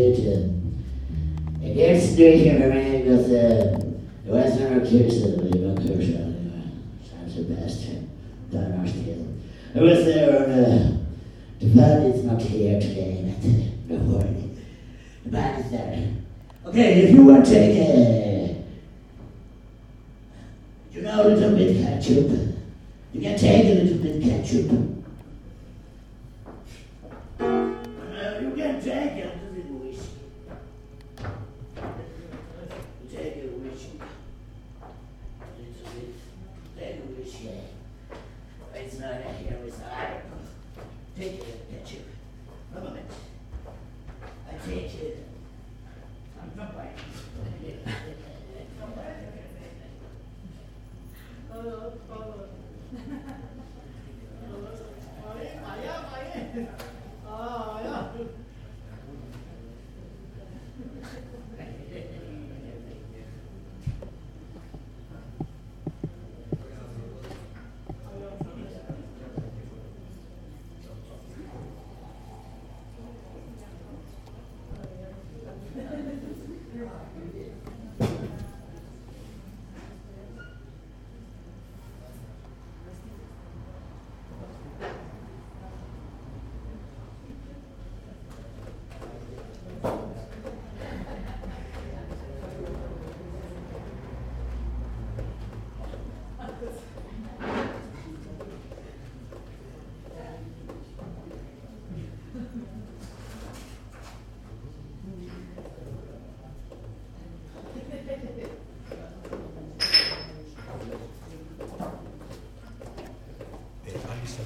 me, it's a good. Uh, a good station for me uh, the Western Orchestra, the Orchestra, sounds the best. Don't understand. I was there on uh, the band is not here today, but don't worry. The band is there. Okay, if you want to take a, you know, a little bit ketchup, you can take a little bit ketchup. Uh, you can take a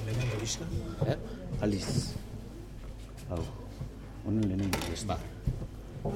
lehenengo lista? Eh? Aliz. Hau. Honen lehenengo lista. Ba.